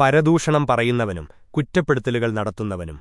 പരദൂഷണം പറയുന്നവനും കുറ്റപ്പെടുത്തലുകൾ നടത്തുന്നവനും.